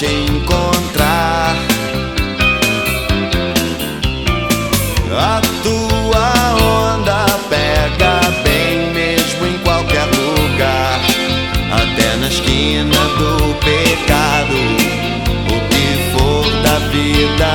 te encontrar. A tua onda pega bem mesmo em qualquer lugar, até na esquina do pecado. O que for da vida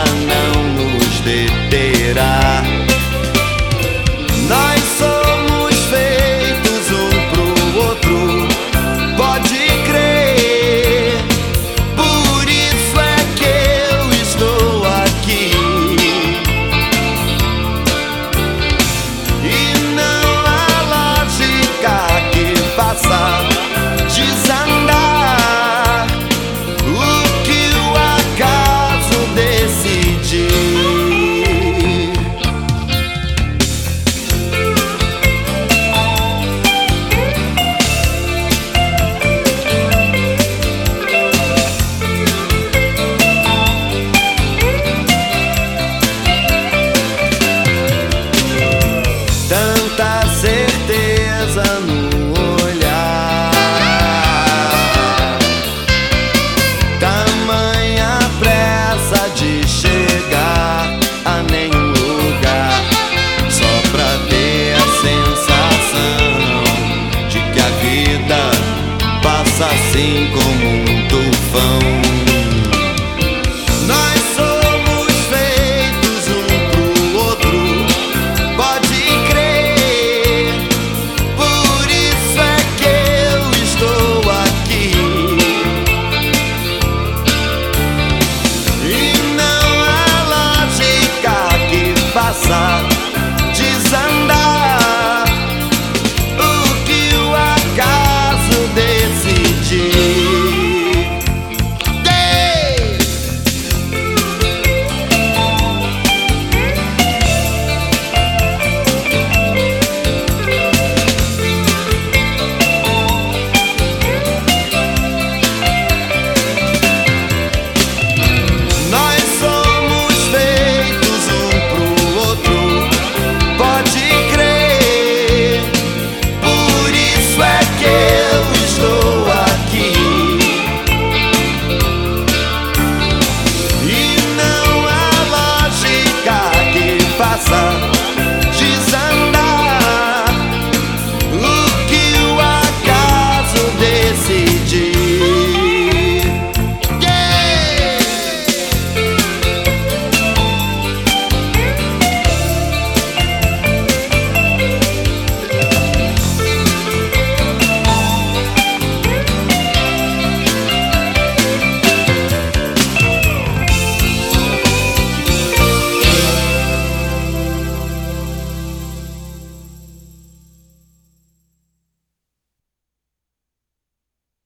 no olhar, tamanha pressa de chegar a nenhum lugar, só pra ter a sensação de que a vida passa assim como um tufão.